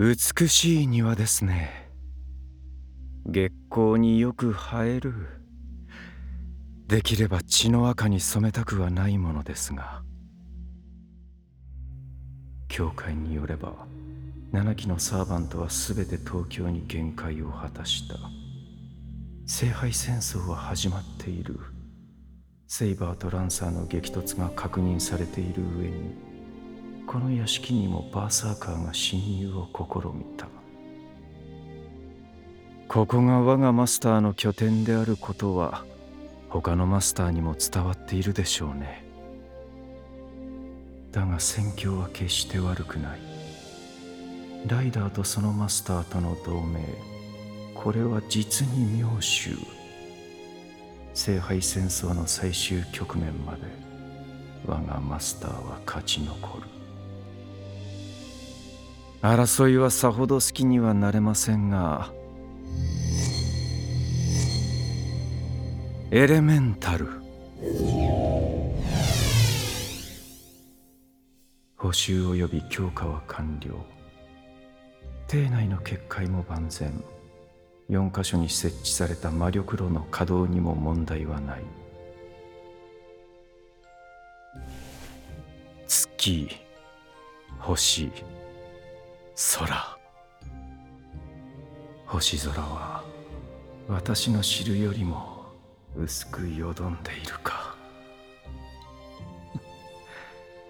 美しい庭ですね。月光によく映える。できれば血の赤に染めたくはないものですが。教会によれば七機のサーバントは全て東京に限界を果たした。聖杯戦争は始まっている。セイバーとランサーの激突が確認されている上にこの屋敷にもバーサーカーが侵入を試みた。ここが我がマスターの拠点であることは他のマスターにも伝わっているでしょうね。だが戦況は決して悪くない。ライダーとそのマスターとの同盟。これは実に妙手。聖杯戦争の最終局面まで我がマスターは勝ち残る。争いはさほど好きにはなれませんがエレメンタル。補修及び強化は完了。邸内の結界も万全。4カ所に設置された魔力炉の稼働にも問題はない。月星空。星空は私の知るよりも薄くよどんでいるか。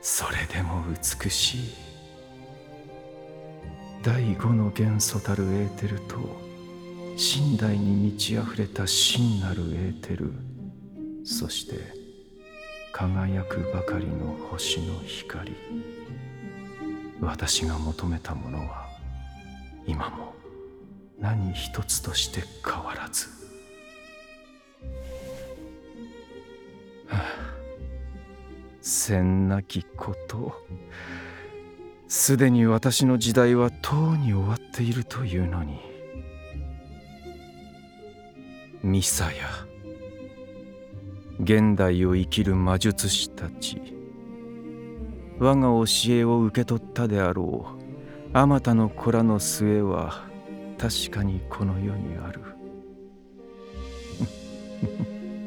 それでも美しい。第五の元素たるエーテルと寝台に満ち溢れた真なるエーテル。そして輝くばかりの星の光。私が求めたものは今も何一つとして変わらず、はあ、千なきことすでに私の時代はとうに終わっているというのにミサヤ現代を生きる魔術師たち我が教えを受け取ったであろう。あまたの子らの末は確かにこの世にある。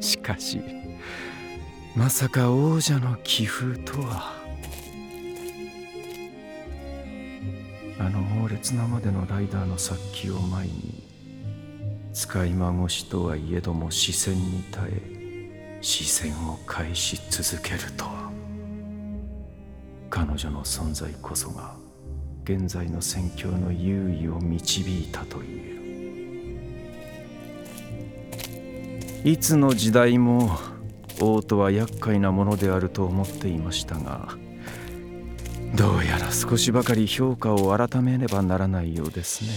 しかしまさか王者の気風とは。あの猛烈なまでのライダーの殺気を前に使い魔越しとはいえども視線に耐え視線を返し続けるとは。彼女の存在こそが現在の戦況の優位を導いたと言えるいつの時代も王とは厄介なものであると思っていましたがどうやら少しばかり評価を改めねばならないようですね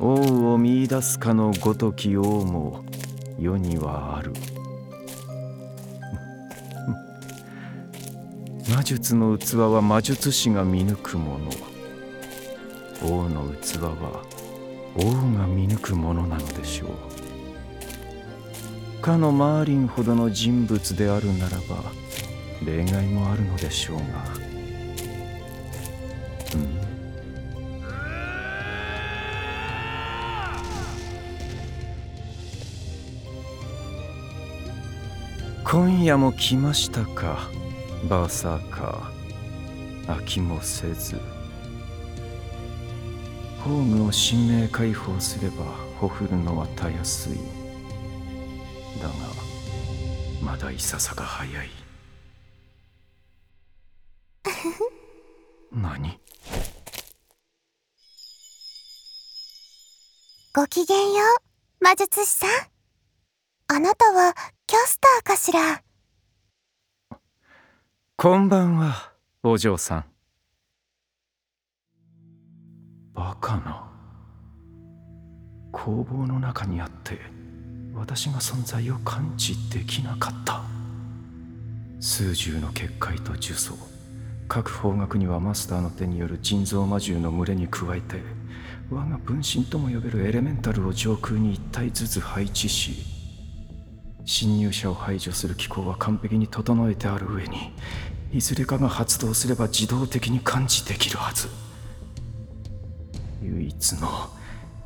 王を見いだすかのごとき王も世にはある。魔術の器は魔術師が見抜くもの王の器は王が見抜くものなのでしょう。かのマーリンほどの人物であるならば例外もあるのでしょうが。うん。今夜も来ましたか。バーサーカー飽きもせずホームを神明解放すればほふるのはたやすい。だがまだいささか早い。何？ごきげんよう魔術師さん。あなたはキャスターかしら？こんばんはお嬢さん。バカな。工房の中にあって私が存在を感知できなかった。数十の結界と呪詛。各方角にはマスターの手による人造魔獣の群れに加えて我が分身とも呼べるエレメンタルを上空に一体ずつ配置し侵入者を排除する機構は完璧に整えてある上にいずれかが発動すれば自動的に感知できるはず。唯一の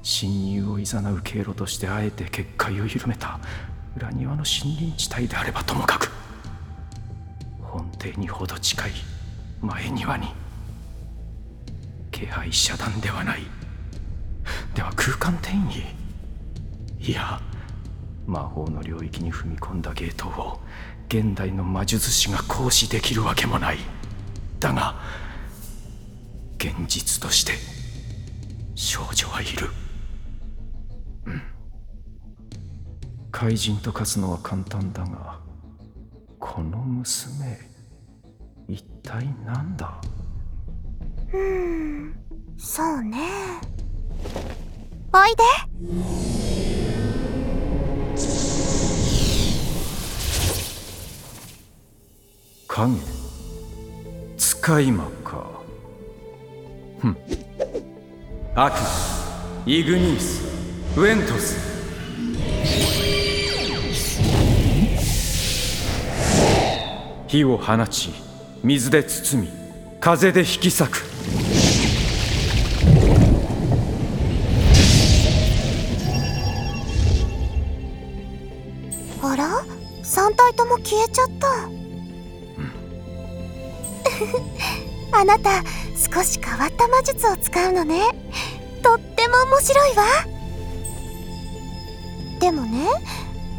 侵入を誘う経路としてあえて結界を緩めた裏庭の森林地帯であればともかく本邸にほど近い前庭に気配遮断ではない。では空間転移？いや魔法の領域に踏み込んだゲートを現代の魔術師が行使できるわけもない。だが現実として少女はいる。うん。怪人と勝つのは簡単だがこの娘一体何だ？うん。そうね。おいで。影使い魔か。ふん。悪イグニースウェントス。火を放ち水で包み風で引き裂く。あら？3体とも消えちゃった、あなた少し変わった魔術を使うのね。とっても面白いわ。でもね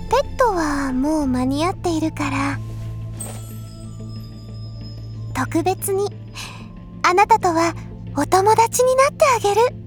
ペットはもう間に合っているから。特別にあなたとはお友達になってあげる。